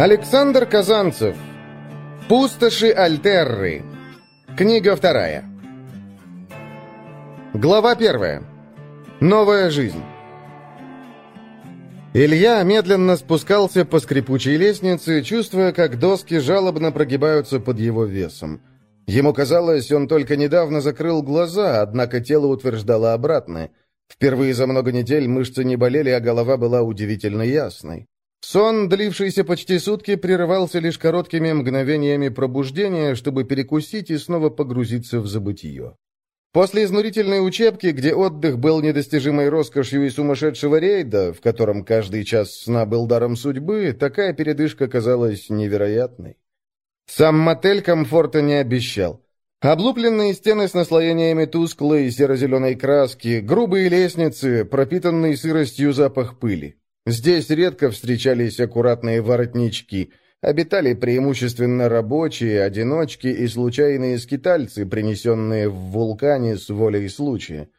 Александр Казанцев. Пустоши Альтерры. Книга вторая. Глава первая. Новая жизнь. Илья медленно спускался по скрипучей лестнице, чувствуя, как доски жалобно прогибаются под его весом. Ему казалось, он только недавно закрыл глаза, однако тело утверждало обратное. Впервые за много недель мышцы не болели, а голова была удивительно ясной. Сон, длившийся почти сутки, прерывался лишь короткими мгновениями пробуждения, чтобы перекусить и снова погрузиться в забытие. После изнурительной учебки, где отдых был недостижимой роскошью и сумасшедшего рейда, в котором каждый час сна был даром судьбы, такая передышка казалась невероятной. Сам мотель комфорта не обещал. Облупленные стены с наслоениями тусклой серо-зеленой краски, грубые лестницы, пропитанный сыростью запах пыли. Здесь редко встречались аккуратные воротнички. Обитали преимущественно рабочие, одиночки и случайные скитальцы, принесенные в вулкане с волей случая.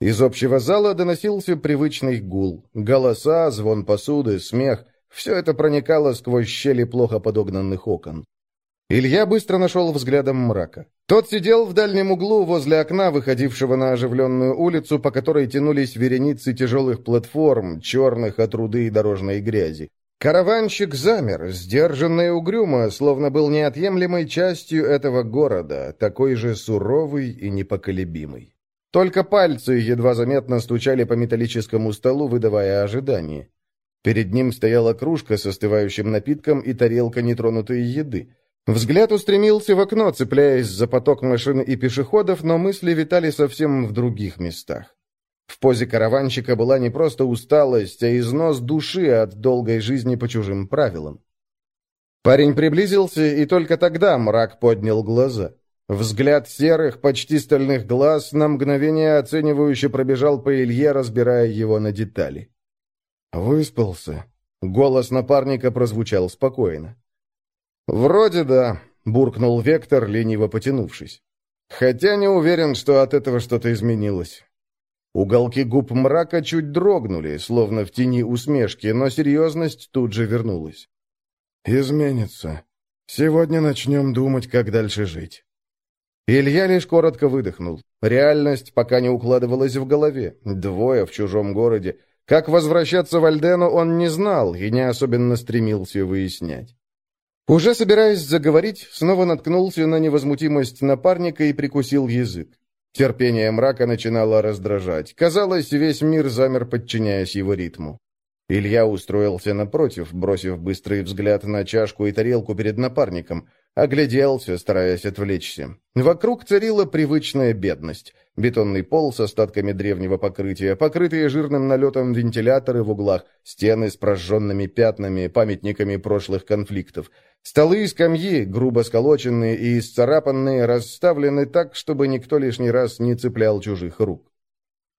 Из общего зала доносился привычный гул. Голоса, звон посуды, смех — все это проникало сквозь щели плохо подогнанных окон. Илья быстро нашел взглядом мрака. Тот сидел в дальнем углу возле окна, выходившего на оживленную улицу, по которой тянулись вереницы тяжелых платформ, черных от руды и дорожной грязи. Караванщик замер, сдержанно и угрюмо, словно был неотъемлемой частью этого города, такой же суровый и непоколебимый. Только пальцы едва заметно стучали по металлическому столу, выдавая ожидание. Перед ним стояла кружка с остывающим напитком и тарелка нетронутой еды. Взгляд устремился в окно, цепляясь за поток машин и пешеходов, но мысли витали совсем в других местах. В позе караванщика была не просто усталость, а износ души от долгой жизни по чужим правилам. Парень приблизился, и только тогда мрак поднял глаза. Взгляд серых, почти стальных глаз на мгновение оценивающе пробежал по Илье, разбирая его на детали. «Выспался». Голос напарника прозвучал спокойно. «Вроде да», — буркнул Вектор, лениво потянувшись. «Хотя не уверен, что от этого что-то изменилось». Уголки губ мрака чуть дрогнули, словно в тени усмешки, но серьезность тут же вернулась. «Изменится. Сегодня начнем думать, как дальше жить». Илья лишь коротко выдохнул. Реальность пока не укладывалась в голове. Двое в чужом городе. Как возвращаться в Альдену он не знал и не особенно стремился выяснять. Уже собираясь заговорить, снова наткнулся на невозмутимость напарника и прикусил язык. Терпение мрака начинало раздражать. Казалось, весь мир замер, подчиняясь его ритму. Илья устроился напротив, бросив быстрый взгляд на чашку и тарелку перед напарником. Огляделся, стараясь отвлечься. Вокруг царила привычная бедность. Бетонный пол с остатками древнего покрытия, покрытые жирным налетом вентиляторы в углах, стены с прожженными пятнами, памятниками прошлых конфликтов. Столы и скамьи, грубо сколоченные и исцарапанные, расставлены так, чтобы никто лишний раз не цеплял чужих рук.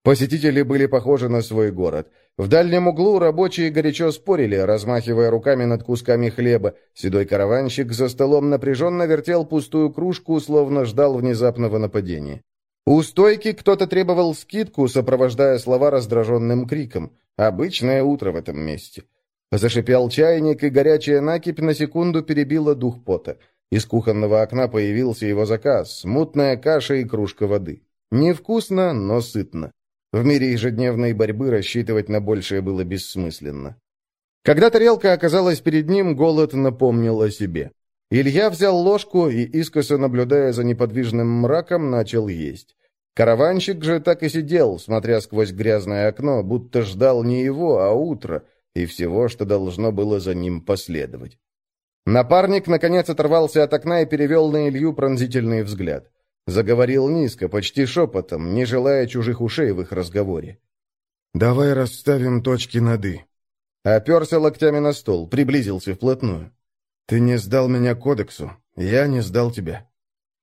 Посетители были похожи на свой город. В дальнем углу рабочие горячо спорили, размахивая руками над кусками хлеба. Седой караванщик за столом напряженно вертел пустую кружку, словно ждал внезапного нападения. У стойки кто-то требовал скидку, сопровождая слова раздраженным криком. Обычное утро в этом месте. Зашипел чайник, и горячая накипь на секунду перебила дух пота. Из кухонного окна появился его заказ — мутная каша и кружка воды. Невкусно, но сытно. В мире ежедневной борьбы рассчитывать на большее было бессмысленно. Когда тарелка оказалась перед ним, голод напомнил о себе. Илья взял ложку и, искоса наблюдая за неподвижным мраком, начал есть. Караванщик же так и сидел, смотря сквозь грязное окно, будто ждал не его, а утро, и всего, что должно было за ним последовать. Напарник, наконец, оторвался от окна и перевел на Илью пронзительный взгляд. Заговорил низко, почти шепотом, не желая чужих ушей в их разговоре. «Давай расставим точки над «и». Оперся локтями на стол, приблизился вплотную. «Ты не сдал меня кодексу, я не сдал тебя.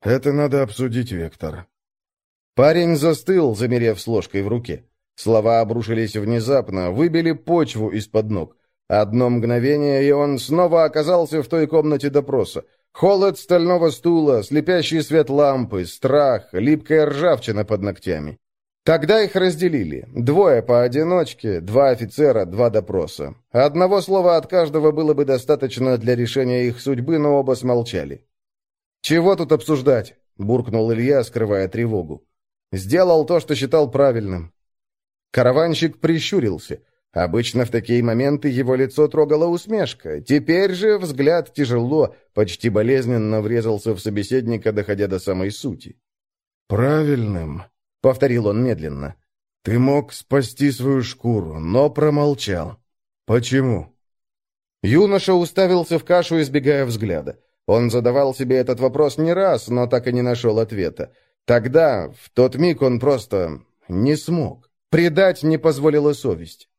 Это надо обсудить, Вектор». Парень застыл, замерев с ложкой в руке. Слова обрушились внезапно, выбили почву из-под ног. Одно мгновение, и он снова оказался в той комнате допроса. Холод стального стула, слепящий свет лампы, страх, липкая ржавчина под ногтями. Тогда их разделили. Двое поодиночке, два офицера, два допроса. Одного слова от каждого было бы достаточно для решения их судьбы, но оба смолчали. «Чего тут обсуждать?» — буркнул Илья, скрывая тревогу. «Сделал то, что считал правильным». Караванщик прищурился. Обычно в такие моменты его лицо трогала усмешка. Теперь же взгляд тяжело, почти болезненно врезался в собеседника, доходя до самой сути. «Правильным», — повторил он медленно. «Ты мог спасти свою шкуру, но промолчал. Почему?» Юноша уставился в кашу, избегая взгляда. Он задавал себе этот вопрос не раз, но так и не нашел ответа. Тогда, в тот миг, он просто не смог. Предать не позволила совесть.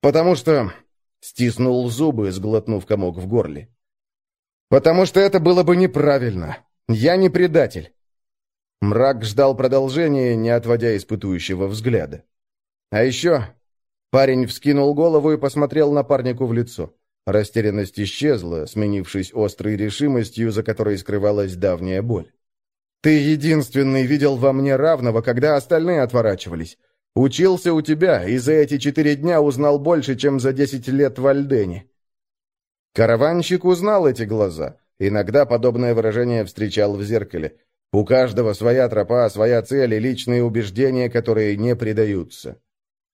«Потому что...» — стиснул зубы, сглотнув комок в горле. «Потому что это было бы неправильно. Я не предатель. Мрак ждал продолжения, не отводя испытующего взгляда. А еще парень вскинул голову и посмотрел напарнику в лицо. Растерянность исчезла, сменившись острой решимостью, за которой скрывалась давняя боль. «Ты единственный видел во мне равного, когда остальные отворачивались. Учился у тебя, и за эти четыре дня узнал больше, чем за десять лет в Альдене». Караванщик узнал эти глаза. Иногда подобное выражение встречал в зеркале. У каждого своя тропа, своя цель и личные убеждения, которые не предаются.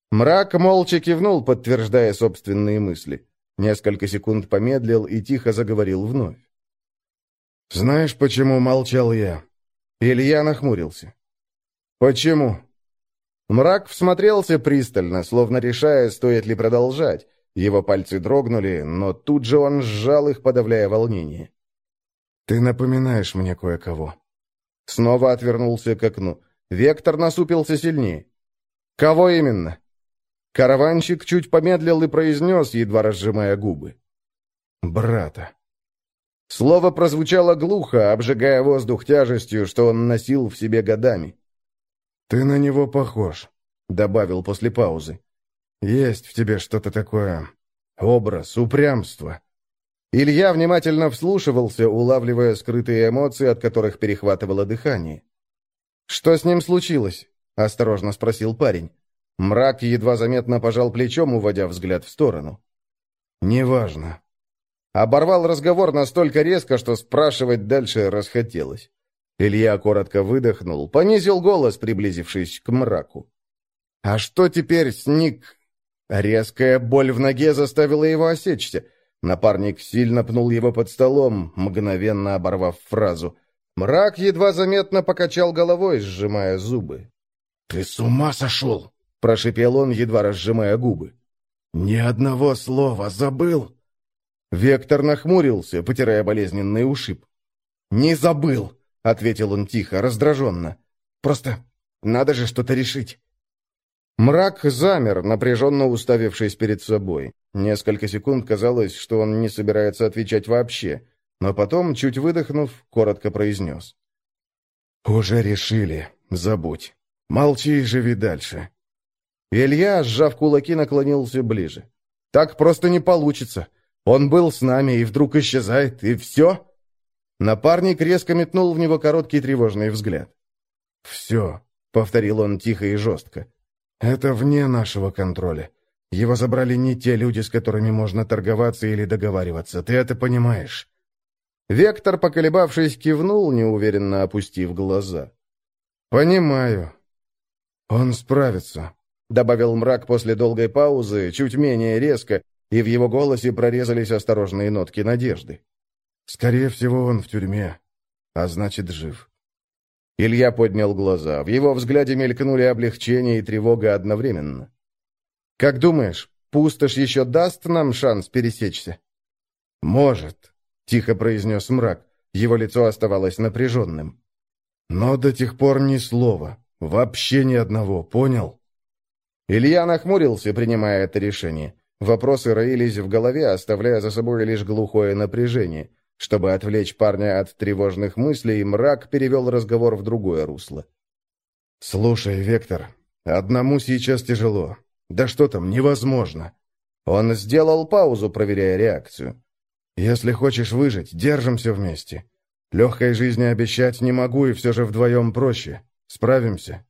Мрак молча кивнул, подтверждая собственные мысли. Несколько секунд помедлил и тихо заговорил вновь. «Знаешь, почему молчал я?» Илья нахмурился. «Почему?» Мрак всмотрелся пристально, словно решая, стоит ли продолжать. Его пальцы дрогнули, но тут же он сжал их, подавляя волнение. «Ты напоминаешь мне кое-кого», Снова отвернулся к окну. Вектор насупился сильнее. «Кого именно?» Караванщик чуть помедлил и произнес, едва разжимая губы. «Брата». Слово прозвучало глухо, обжигая воздух тяжестью, что он носил в себе годами. «Ты на него похож», — добавил после паузы. «Есть в тебе что-то такое. Образ, упрямство. Илья внимательно вслушивался, улавливая скрытые эмоции, от которых перехватывало дыхание. «Что с ним случилось?» — осторожно спросил парень. Мрак едва заметно пожал плечом, уводя взгляд в сторону. «Неважно». Оборвал разговор настолько резко, что спрашивать дальше расхотелось. Илья коротко выдохнул, понизил голос, приблизившись к мраку. «А что теперь с Ник?» Резкая боль в ноге заставила его осечься — Напарник сильно пнул его под столом, мгновенно оборвав фразу. Мрак едва заметно покачал головой, сжимая зубы. «Ты с ума сошел?» — прошипел он, едва разжимая губы. «Ни одного слова забыл?» Вектор нахмурился, потирая болезненный ушиб. «Не забыл», — ответил он тихо, раздраженно. «Просто надо же что-то решить». Мрак замер, напряженно уставившись перед собой. Несколько секунд казалось, что он не собирается отвечать вообще, но потом, чуть выдохнув, коротко произнес. «Уже решили. Забудь. Молчи и живи дальше». Илья, сжав кулаки, наклонился ближе. «Так просто не получится. Он был с нами и вдруг исчезает, и все?» Напарник резко метнул в него короткий тревожный взгляд. «Все», — повторил он тихо и жестко. «Это вне нашего контроля. Его забрали не те люди, с которыми можно торговаться или договариваться. Ты это понимаешь?» Вектор, поколебавшись, кивнул, неуверенно опустив глаза. «Понимаю. Он справится», — добавил мрак после долгой паузы, чуть менее резко, и в его голосе прорезались осторожные нотки надежды. «Скорее всего, он в тюрьме, а значит, жив». Илья поднял глаза. В его взгляде мелькнули облегчение и тревога одновременно. Как думаешь, пустошь еще даст нам шанс пересечься?» «Может», — тихо произнес мрак. Его лицо оставалось напряженным. «Но до тех пор ни слова. Вообще ни одного, понял?» Илья нахмурился, принимая это решение. Вопросы роились в голове, оставляя за собой лишь глухое напряжение. Чтобы отвлечь парня от тревожных мыслей, мрак перевел разговор в другое русло. «Слушай, Вектор, одному сейчас тяжело. Да что там, невозможно. Он сделал паузу, проверяя реакцию. Если хочешь выжить, держимся вместе. Легкой жизни обещать не могу, и все же вдвоем проще. Справимся.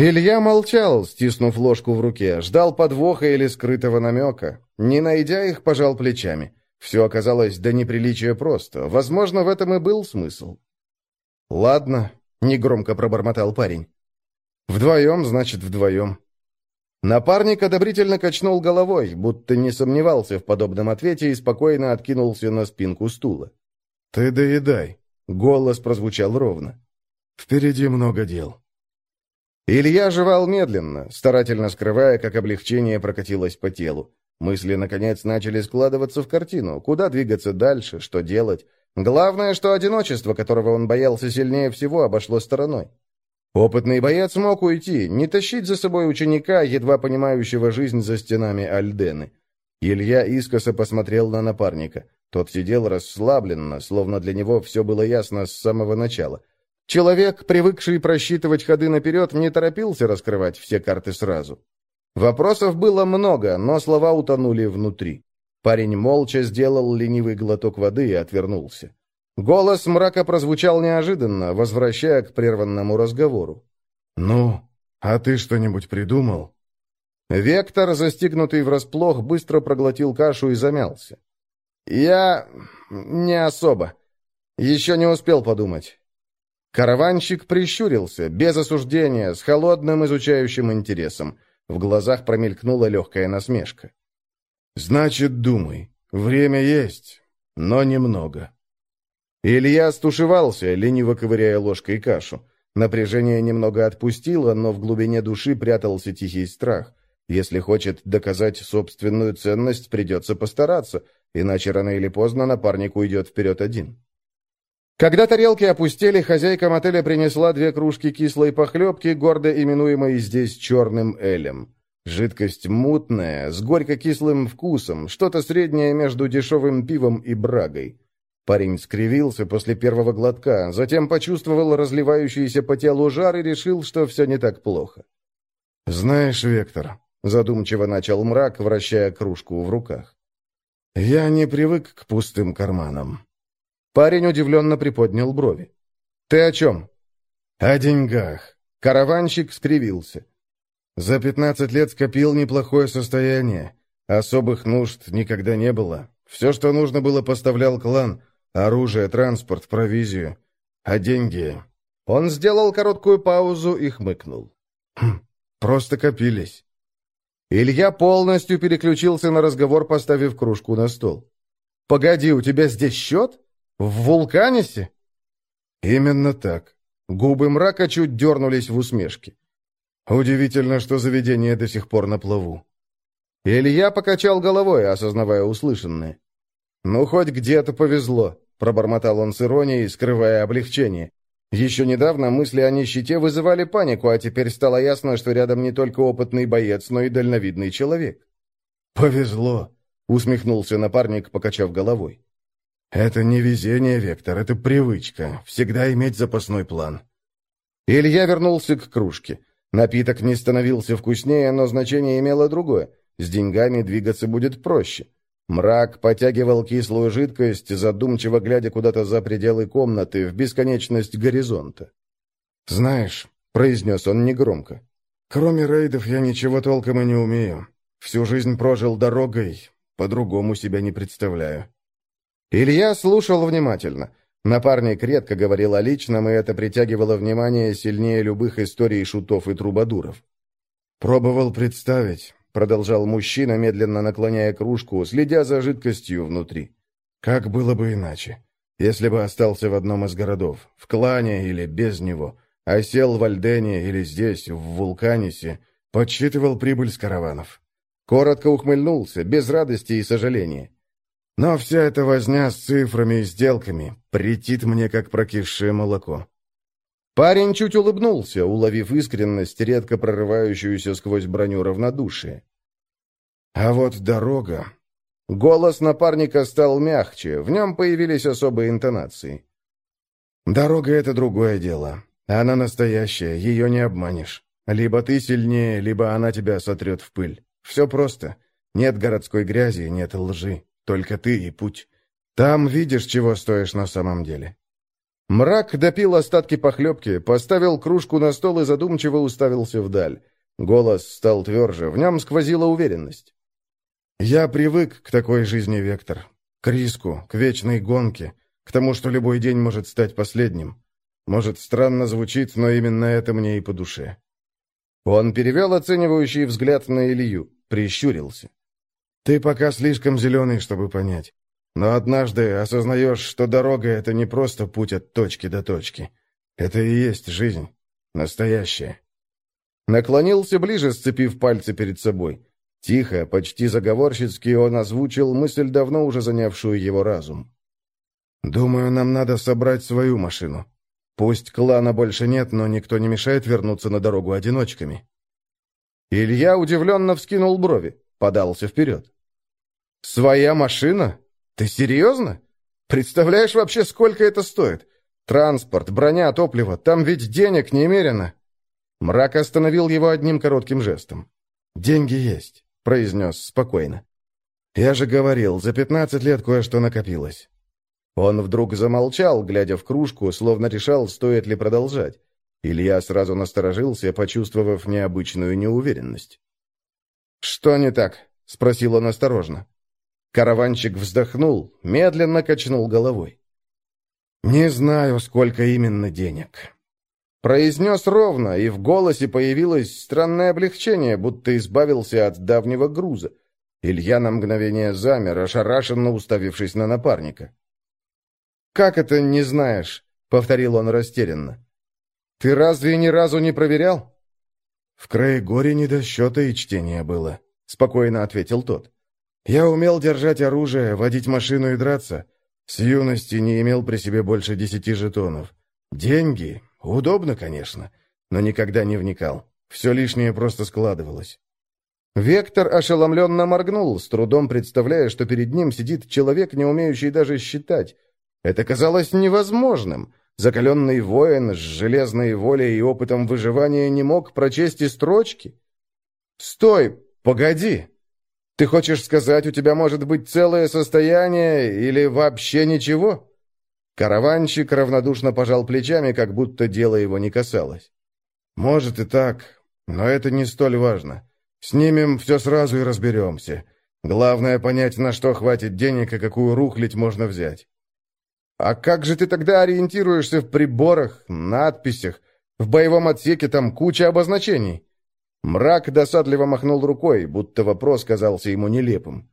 Илья молчал, стиснув ложку в руке, ждал подвоха или скрытого намека. Не найдя их, пожал плечами. Все оказалось до неприличия просто. Возможно, в этом и был смысл. «Ладно», — негромко пробормотал парень. «Вдвоем, значит, вдвоем». Напарник одобрительно качнул головой, будто не сомневался в подобном ответе и спокойно откинулся на спинку стула. «Ты доедай», — голос прозвучал ровно. «Впереди много дел». Илья жевал медленно, старательно скрывая, как облегчение прокатилось по телу. Мысли, наконец, начали складываться в картину. Куда двигаться дальше, что делать? Главное, что одиночество, которого он боялся сильнее всего, обошло стороной. Опытный боец мог уйти, не тащить за собой ученика, едва понимающего жизнь за стенами Альдены. Илья искоса посмотрел на напарника. Тот сидел расслабленно, словно для него все было ясно с самого начала. Человек, привыкший просчитывать ходы наперед, не торопился раскрывать все карты сразу. Вопросов было много, но слова утонули внутри. Парень молча сделал ленивый глоток воды и отвернулся. Голос мрака прозвучал неожиданно, возвращая к прерванному разговору. «Ну, а ты что-нибудь придумал?» Вектор, застигнутый врасплох, быстро проглотил кашу и замялся. «Я... не особо. Еще не успел подумать. Караванщик прищурился, без осуждения, с холодным изучающим интересом. В глазах промелькнула легкая насмешка. «Значит, думай. Время есть, но немного». Илья стушевался, лениво ковыряя ложкой кашу. Напряжение немного отпустило, но в глубине души прятался тихий страх. Если хочет доказать собственную ценность, придется постараться, иначе рано или поздно напарник уйдет вперед один. Когда тарелки опустели, хозяйка мотеля принесла две кружки кислой похлебки, гордо именуемой здесь черным элем. Жидкость мутная, с горько-кислым вкусом, что-то среднее между дешевым пивом и брагой. Парень скривился после первого глотка, затем почувствовал разливающийся по телу жар и решил, что все не так плохо. «Знаешь, Вектор», — задумчиво начал мрак, вращая кружку в руках, — «я не привык к пустым карманам». Парень удивленно приподнял брови. «Ты о чем?» «О деньгах». Караванщик скривился. «За пятнадцать лет скопил неплохое состояние. Особых нужд никогда не было. Все, что нужно было, поставлял клан. Оружие, транспорт, провизию. А деньги...» Он сделал короткую паузу и хмыкнул. «Хм, «Просто копились». Илья полностью переключился на разговор, поставив кружку на стол. «Погоди, у тебя здесь счет?» «В вулканисе?» «Именно так». Губы мрака чуть дернулись в усмешке. «Удивительно, что заведение до сих пор на плаву». Илья покачал головой, осознавая услышанное. «Ну, хоть где-то повезло», — пробормотал он с иронией, скрывая облегчение. Еще недавно мысли о нищете вызывали панику, а теперь стало ясно, что рядом не только опытный боец, но и дальновидный человек. «Повезло», — усмехнулся напарник, покачав головой. «Это не везение, Вектор, это привычка. Всегда иметь запасной план». Илья вернулся к кружке. Напиток не становился вкуснее, но значение имело другое. С деньгами двигаться будет проще. Мрак потягивал кислую жидкость, задумчиво глядя куда-то за пределы комнаты, в бесконечность горизонта. «Знаешь», — произнес он негромко, — «кроме рейдов я ничего толком и не умею. Всю жизнь прожил дорогой, по-другому себя не представляю». Илья слушал внимательно. Напарник редко говорил о личном, и это притягивало внимание сильнее любых историй шутов и трубадуров. «Пробовал представить», — продолжал мужчина, медленно наклоняя кружку, следя за жидкостью внутри. «Как было бы иначе? Если бы остался в одном из городов, в клане или без него, а сел в Альдене или здесь, в Вулканисе, подсчитывал прибыль с караванов». Коротко ухмыльнулся, без радости и сожаления. Но вся эта возня с цифрами и сделками претит мне, как прокисшее молоко. Парень чуть улыбнулся, уловив искренность, редко прорывающуюся сквозь броню равнодушия. А вот дорога... Голос напарника стал мягче, в нем появились особые интонации. «Дорога — это другое дело. Она настоящая, ее не обманешь. Либо ты сильнее, либо она тебя сотрет в пыль. Все просто. Нет городской грязи, нет лжи. Только ты и путь. Там видишь, чего стоишь на самом деле. Мрак допил остатки похлебки, поставил кружку на стол и задумчиво уставился вдаль. Голос стал тверже, в нем сквозила уверенность. «Я привык к такой жизни, Вектор. К риску, к вечной гонке, к тому, что любой день может стать последним. Может, странно звучит, но именно это мне и по душе». Он перевел оценивающий взгляд на Илью, прищурился. «Ты пока слишком зеленый, чтобы понять. Но однажды осознаешь, что дорога — это не просто путь от точки до точки. Это и есть жизнь. Настоящая. Наклонился ближе, сцепив пальцы перед собой. Тихо, почти заговорщицки он озвучил мысль, давно уже занявшую его разум. «Думаю, нам надо собрать свою машину. Пусть клана больше нет, но никто не мешает вернуться на дорогу одиночками». Илья удивленно вскинул брови, подался вперед. «Своя машина? «Ты серьезно? Представляешь вообще, сколько это стоит? Транспорт, броня, топливо, там ведь денег немерено!» Мрак остановил его одним коротким жестом. «Деньги есть», — произнес спокойно. «Я же говорил, за пятнадцать лет кое-что накопилось». Он вдруг замолчал, глядя в кружку, словно решал, стоит ли продолжать. Илья сразу насторожился, почувствовав необычную неуверенность. «Что не так?» — спросил он осторожно. Караванчик вздохнул, медленно качнул головой. «Не знаю, сколько именно денег». Произнес ровно, и в голосе появилось странное облегчение, будто избавился от давнего груза. Илья на мгновение замер, ошарашенно уставившись на напарника. «Как это не знаешь?» — повторил он растерянно. «Ты разве ни разу не проверял?» «В крае горе не до счета и чтения было», — спокойно ответил тот. Я умел держать оружие, водить машину и драться. С юности не имел при себе больше десяти жетонов. Деньги? Удобно, конечно, но никогда не вникал. Все лишнее просто складывалось. Вектор ошеломленно моргнул, с трудом представляя, что перед ним сидит человек, не умеющий даже считать. Это казалось невозможным. Закаленный воин с железной волей и опытом выживания не мог прочесть и строчки. «Стой! Погоди!» Ты хочешь сказать, у тебя может быть целое состояние или вообще ничего?» Караванщик равнодушно пожал плечами, как будто дело его не касалось. «Может и так, но это не столь важно. Снимем все сразу и разберемся. Главное понять, на что хватит денег и какую рухлить можно взять». «А как же ты тогда ориентируешься в приборах, надписях? В боевом отсеке там куча обозначений». Мрак досадливо махнул рукой, будто вопрос казался ему нелепым.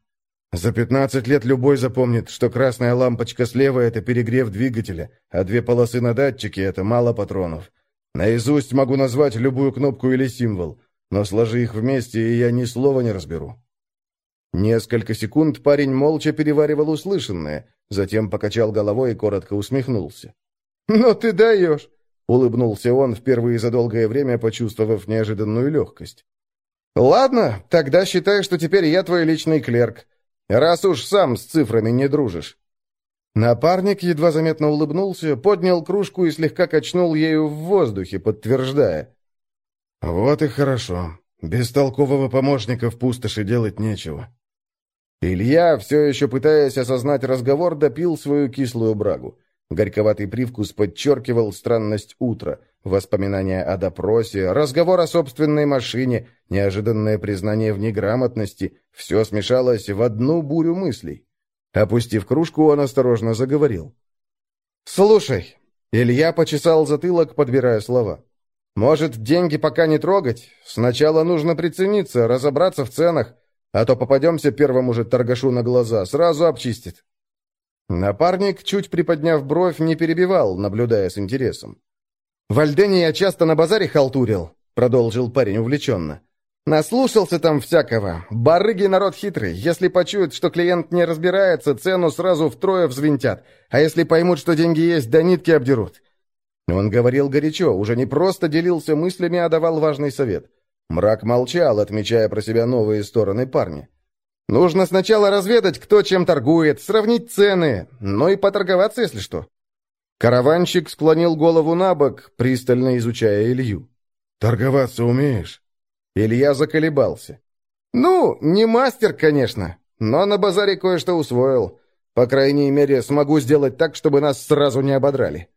«За пятнадцать лет любой запомнит, что красная лампочка слева — это перегрев двигателя, а две полосы на датчике — это мало патронов. Наизусть могу назвать любую кнопку или символ, но сложи их вместе, и я ни слова не разберу». Несколько секунд парень молча переваривал услышанное, затем покачал головой и коротко усмехнулся. «Ну ты даешь! Улыбнулся он, впервые за долгое время почувствовав неожиданную легкость. «Ладно, тогда считай, что теперь я твой личный клерк, раз уж сам с цифрами не дружишь». Напарник едва заметно улыбнулся, поднял кружку и слегка качнул ею в воздухе, подтверждая. «Вот и хорошо. Без толкового помощника в пустоши делать нечего». Илья, все еще пытаясь осознать разговор, допил свою кислую брагу. Горьковатый привкус подчеркивал странность утра, воспоминания о допросе, разговор о собственной машине, неожиданное признание в неграмотности — все смешалось в одну бурю мыслей. Опустив кружку, он осторожно заговорил. «Слушай», — Илья почесал затылок, подбирая слова. «Может, деньги пока не трогать? Сначала нужно прицениться, разобраться в ценах, а то попадемся первому же торгашу на глаза, сразу обчистит». Напарник, чуть приподняв бровь, не перебивал, наблюдая с интересом. «В Альдене я часто на базаре халтурил», — продолжил парень увлеченно. «Наслушался там всякого. Барыги народ хитрый. Если почуют, что клиент не разбирается, цену сразу втрое взвинтят. А если поймут, что деньги есть, до нитки обдерут». Он говорил горячо, уже не просто делился мыслями, а давал важный совет. Мрак молчал, отмечая про себя новые стороны парня. Нужно сначала разведать, кто чем торгует, сравнить цены, но и поторговаться, если что». Караванщик склонил голову на бок, пристально изучая Илью. «Торговаться умеешь?» Илья заколебался. «Ну, не мастер, конечно, но на базаре кое-что усвоил. По крайней мере, смогу сделать так, чтобы нас сразу не ободрали».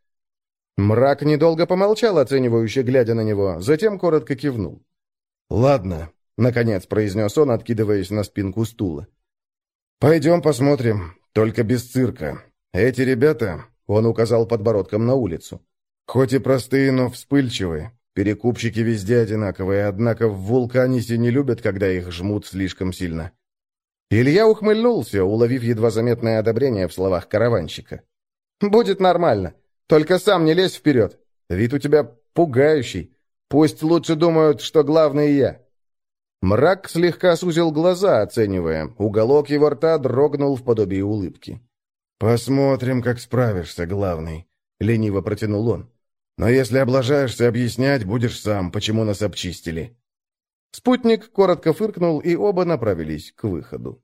Мрак недолго помолчал, оценивающе глядя на него, затем коротко кивнул. «Ладно», — наконец произнес он, откидываясь на спинку стула. «Пойдем посмотрим, только без цирка. Эти ребята...» — он указал подбородком на улицу. «Хоть и простые, но вспыльчивые. Перекупщики везде одинаковые, однако в Вулканисе не любят, когда их жмут слишком сильно». Илья ухмыльнулся, уловив едва заметное одобрение в словах караванщика. «Будет нормально. Только сам не лезь вперед. Вид у тебя пугающий. Пусть лучше думают, что главный я». Мрак слегка сузил глаза, оценивая. Уголок его рта дрогнул в подобии улыбки. «Посмотрим, как справишься, главный», — лениво протянул он. «Но если облажаешься объяснять, будешь сам, почему нас обчистили». Спутник коротко фыркнул, и оба направились к выходу.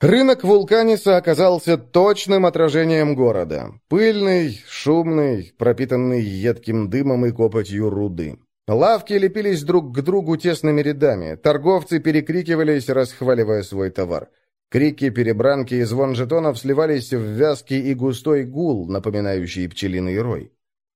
Рынок Вулканиса оказался точным отражением города. Пыльный, шумный, пропитанный едким дымом и копотью руды. Лавки лепились друг к другу тесными рядами. Торговцы перекрикивались, расхваливая свой товар. Крики, перебранки и звон жетонов сливались в вязкий и густой гул, напоминающий пчелиный рой.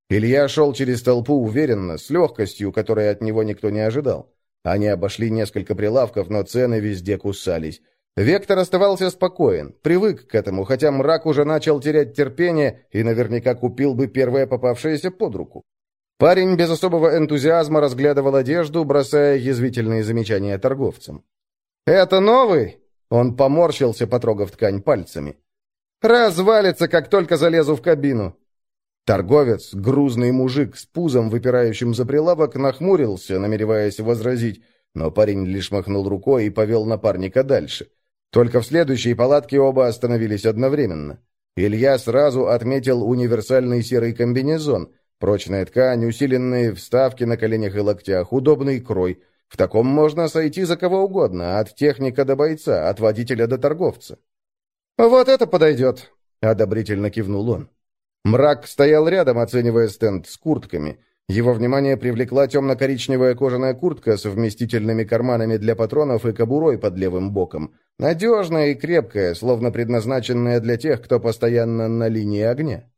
Илья шел через толпу уверенно, с легкостью, которой от него никто не ожидал. Они обошли несколько прилавков, но цены везде кусались. Вектор оставался спокоен, привык к этому, хотя мрак уже начал терять терпение и наверняка купил бы первое попавшееся под руку. Парень без особого энтузиазма разглядывал одежду, бросая язвительные замечания торговцам. «Это новый?» Он поморщился, потрогав ткань пальцами. «Развалится, как только залезу в кабину!» Торговец, грузный мужик с пузом, выпирающим за прилавок, нахмурился, намереваясь возразить, но парень лишь махнул рукой и повел напарника дальше. Только в следующей палатке оба остановились одновременно. Илья сразу отметил универсальный серый комбинезон, прочная ткань, усиленные вставки на коленях и локтях, удобный крой. В таком можно сойти за кого угодно, от техника до бойца, от водителя до торговца. «Вот это подойдет», — одобрительно кивнул он. Мрак стоял рядом, оценивая стенд с куртками. Его внимание привлекла темно-коричневая кожаная куртка с вместительными карманами для патронов и кобурой под левым боком. Надежная и крепкая, словно предназначенная для тех, кто постоянно на линии огня.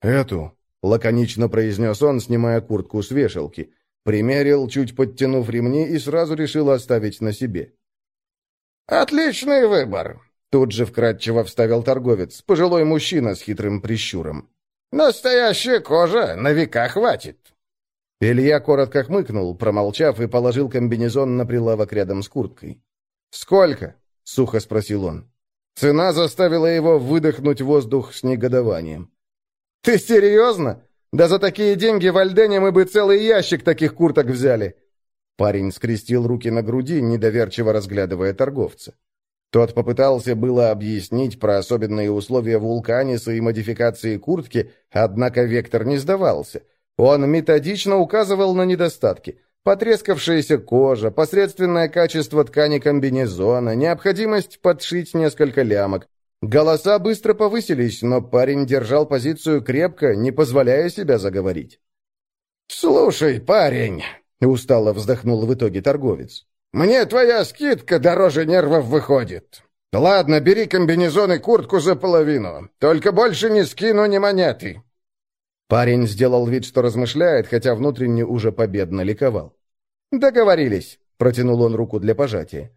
«Эту», — лаконично произнес он, снимая куртку с вешалки. Примерил, чуть подтянув ремни, и сразу решил оставить на себе. «Отличный выбор», — тут же вкратчиво вставил торговец, пожилой мужчина с хитрым прищуром. «Настоящая кожа, на века хватит». Илья коротко хмыкнул, промолчав, и положил комбинезон на прилавок рядом с курткой. «Сколько?» — сухо спросил он. Цена заставила его выдохнуть воздух с негодованием. «Ты серьезно? Да за такие деньги в Альдене мы бы целый ящик таких курток взяли!» Парень скрестил руки на груди, недоверчиво разглядывая торговца. Тот попытался было объяснить про особенные условия вулканиса и модификации куртки, однако Вектор не сдавался — он методично указывал на недостатки. Потрескавшаяся кожа, посредственное качество ткани комбинезона, необходимость подшить несколько лямок. Голоса быстро повысились, но парень держал позицию крепко, не позволяя себя заговорить. «Слушай, парень», — устало вздохнул в итоге торговец, «мне твоя скидка дороже нервов выходит. Ладно, бери комбинезон и куртку за половину, только больше не скину ни монеты. Парень сделал вид, что размышляет, хотя внутренне уже победно ликовал. «Договорились», — протянул он руку для пожатия.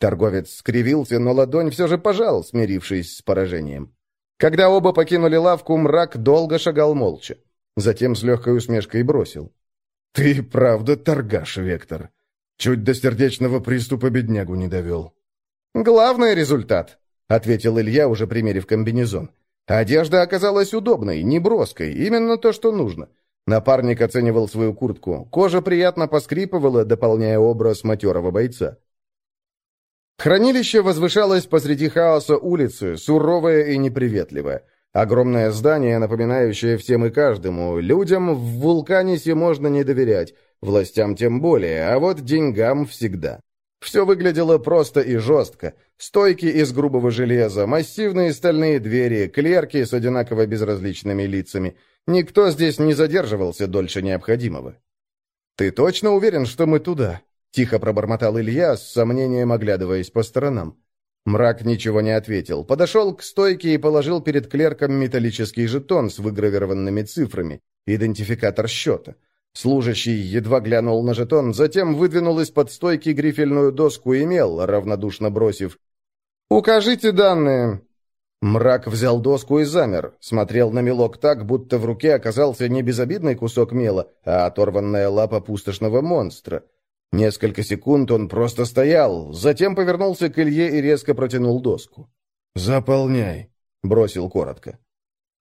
Торговец скривился, но ладонь все же пожал, смирившись с поражением. Когда оба покинули лавку, мрак долго шагал молча. Затем с легкой усмешкой бросил. «Ты правда торгаш, Вектор. Чуть до сердечного приступа беднягу не довел». «Главный результат», — ответил Илья, уже примерив комбинезон. Одежда оказалась удобной, не броской, именно то, что нужно. Напарник оценивал свою куртку. Кожа приятно поскрипывала, дополняя образ матерого бойца. Хранилище возвышалось посреди хаоса улицы, суровое и неприветливое. Огромное здание, напоминающее всем и каждому. Людям в Вулканисе можно не доверять, властям тем более, а вот деньгам всегда. Все выглядело просто и жестко. Стойки из грубого железа, массивные стальные двери, клерки с одинаково безразличными лицами. Никто здесь не задерживался дольше необходимого. «Ты точно уверен, что мы туда?» — тихо пробормотал Илья, с сомнением оглядываясь по сторонам. Мрак ничего не ответил. Подошел к стойке и положил перед клерком металлический жетон с выгравированными цифрами, идентификатор счета. Служащий едва глянул на жетон, затем выдвинул из-под стойки грифельную доску и мел, равнодушно бросив «Укажите данные». Мрак взял доску и замер, смотрел на мелок так, будто в руке оказался не безобидный кусок мела, а оторванная лапа пустошного монстра. Несколько секунд он просто стоял, затем повернулся к Илье и резко протянул доску. «Заполняй», — бросил коротко.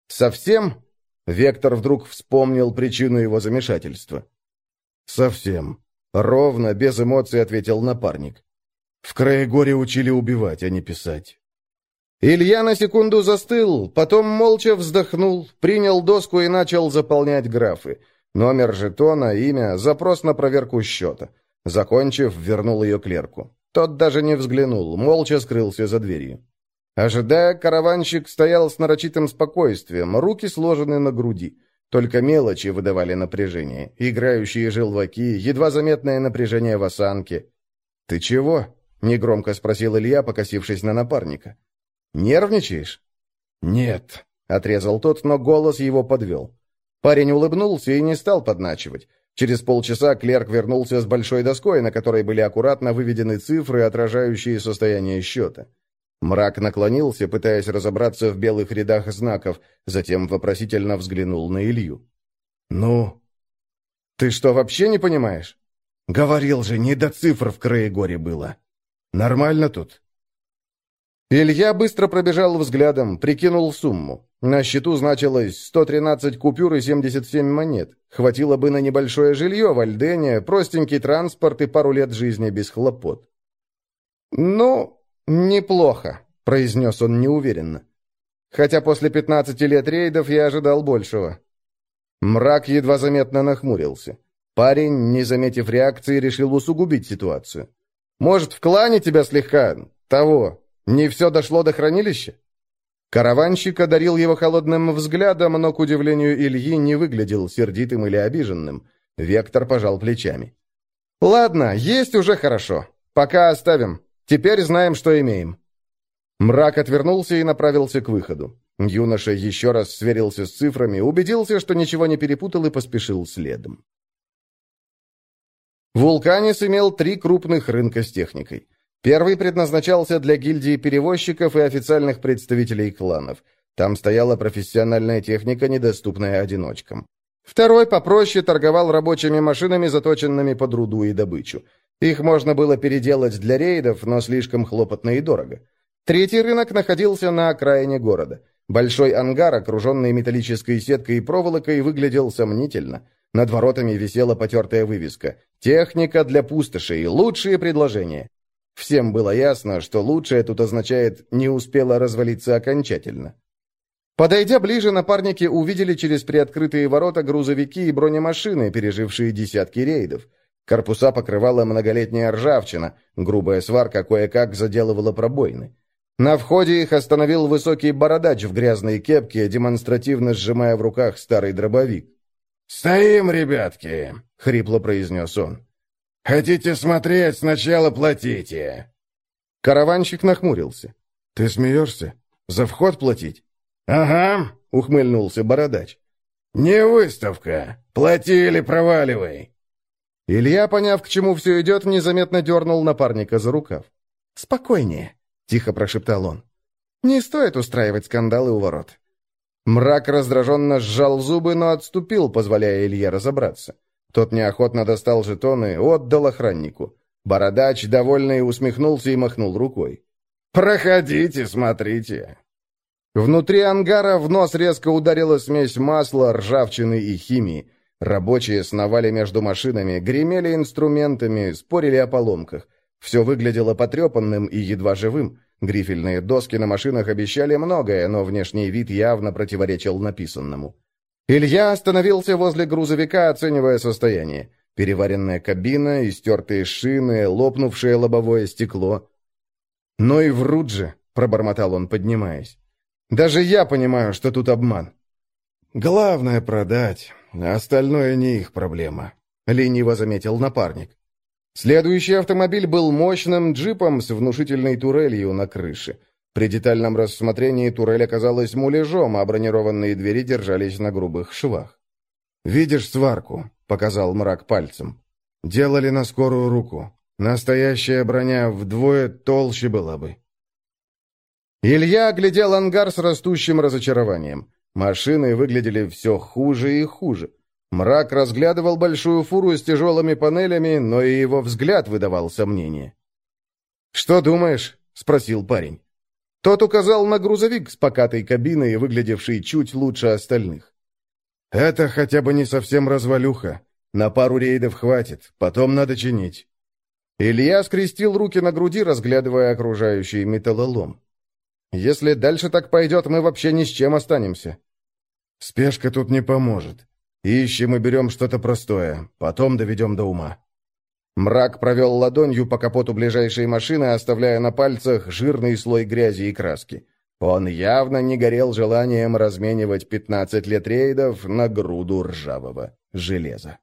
«Совсем?» Вектор вдруг вспомнил причину его замешательства. «Совсем». Ровно, без эмоций ответил напарник. «В Краегоре учили убивать, а не писать». Илья на секунду застыл, потом молча вздохнул, принял доску и начал заполнять графы. Номер жетона, имя, запрос на проверку счета. Закончив, вернул ее клерку. Тот даже не взглянул, молча скрылся за дверью. Ожидая, караванщик стоял с нарочитым спокойствием, руки сложены на груди. Только мелочи выдавали напряжение. Играющие желваки, едва заметное напряжение в осанке. «Ты чего?» — негромко спросил Илья, покосившись на напарника. «Нервничаешь?» «Нет», — отрезал тот, но голос его подвел. Парень улыбнулся и не стал подначивать. Через полчаса клерк вернулся с большой доской, на которой были аккуратно выведены цифры, отражающие состояние счета. Мрак наклонился, пытаясь разобраться в белых рядах знаков, затем вопросительно взглянул на Илью. «Ну?» «Ты что, вообще не понимаешь?» «Говорил же, не до цифр в Краегоре было. Нормально тут?» Илья быстро пробежал взглядом, прикинул сумму. На счету значилось 113 купюр и 77 монет. Хватило бы на небольшое жилье в Альдене, простенький транспорт и пару лет жизни без хлопот. «Ну, неплохо», — произнес он неуверенно. «Хотя после 15 лет рейдов я ожидал большего». Мрак едва заметно нахмурился. Парень, не заметив реакции, решил усугубить ситуацию. «Может, в клане тебя слегка... того, не все дошло до хранилища? Караванщик одарил его холодным взглядом, но, к удивлению Ильи, не выглядел сердитым или обиженным. Вектор пожал плечами. «Ладно, есть уже хорошо. Пока оставим. Теперь знаем, что имеем». Мрак отвернулся и направился к выходу. Юноша еще раз сверился с цифрами, убедился, что ничего не перепутал и поспешил следом. Вулканис имел три крупных рынка с техникой. Первый предназначался для гильдии перевозчиков и официальных представителей кланов. Там стояла профессиональная техника, недоступная одиночкам. Второй попроще торговал рабочими машинами, заточенными под руду и добычу. Их можно было переделать для рейдов, но слишком хлопотно и дорого. Третий рынок находился на окраине города. Большой ангар, окруженный металлической сеткой и проволокой, выглядел сомнительно. Над воротами висела потертая вывеска «Техника для пустошей. Лучшие предложения». Всем было ясно, что лучшее тут означает «не успела развалиться окончательно». Подойдя ближе, напарники увидели через приоткрытые ворота грузовики и бронемашины, пережившие десятки рейдов. Корпуса покрывала многолетняя ржавчина, грубая сварка кое-как заделывала пробоины. На входе их остановил высокий бородач в грязной кепке, демонстративно сжимая в руках старый дробовик. «Стоим, ребятки!» — хрипло произнес он. «Хотите смотреть, сначала платите». Караванщик нахмурился. «Ты смеешься? За вход платить?» «Ага», — ухмыльнулся бородач. «Не выставка. Плати или проваливай». Илья, поняв, к чему все идет, незаметно дернул напарника за рукав. «Спокойнее», — тихо прошептал он. «Не стоит устраивать скандалы у ворот». Мрак раздраженно сжал зубы, но отступил, позволяя Илье разобраться. Тот неохотно достал жетоны, отдал охраннику. Бородач, довольный, усмехнулся и махнул рукой. «Проходите, смотрите». Внутри ангара в нос резко ударила смесь масла, ржавчины и химии. Рабочие сновали между машинами, гремели инструментами, спорили о поломках. Все выглядело потрепанным и едва живым. Грифельные доски на машинах обещали многое, но внешний вид явно противоречил написанному. Илья остановился возле грузовика, оценивая состояние. Переваренная кабина, истертые шины, лопнувшее лобовое стекло. «Ну и врут же», — пробормотал он, поднимаясь. «Даже я понимаю, что тут обман». «Главное — продать, а остальное не их проблема», — лениво заметил напарник. Следующий автомобиль был мощным джипом с внушительной турелью на крыше. При детальном рассмотрении турель оказалась муляжом, а бронированные двери держались на грубых швах. «Видишь сварку?» — показал мрак пальцем. «Делали на скорую руку. Настоящая броня вдвое толще была бы». Илья оглядел ангар с растущим разочарованием. Машины выглядели все хуже и хуже. Мрак разглядывал большую фуру с тяжелыми панелями, но и его взгляд выдавал сомнение. «Что думаешь?» — спросил парень. Тот указал на грузовик с покатой кабиной, выглядевший чуть лучше остальных. «Это хотя бы не совсем развалюха. На пару рейдов хватит, потом надо чинить». Илья скрестил руки на груди, разглядывая окружающий металлолом. «Если дальше так пойдет, мы вообще ни с чем останемся». «Спешка тут не поможет. Ищем и берем что-то простое, потом доведем до ума». Мрак провел ладонью по капоту ближайшей машины, оставляя на пальцах жирный слой грязи и краски. Он явно не горел желанием разменивать 15 лет рейдов на груду ржавого железа.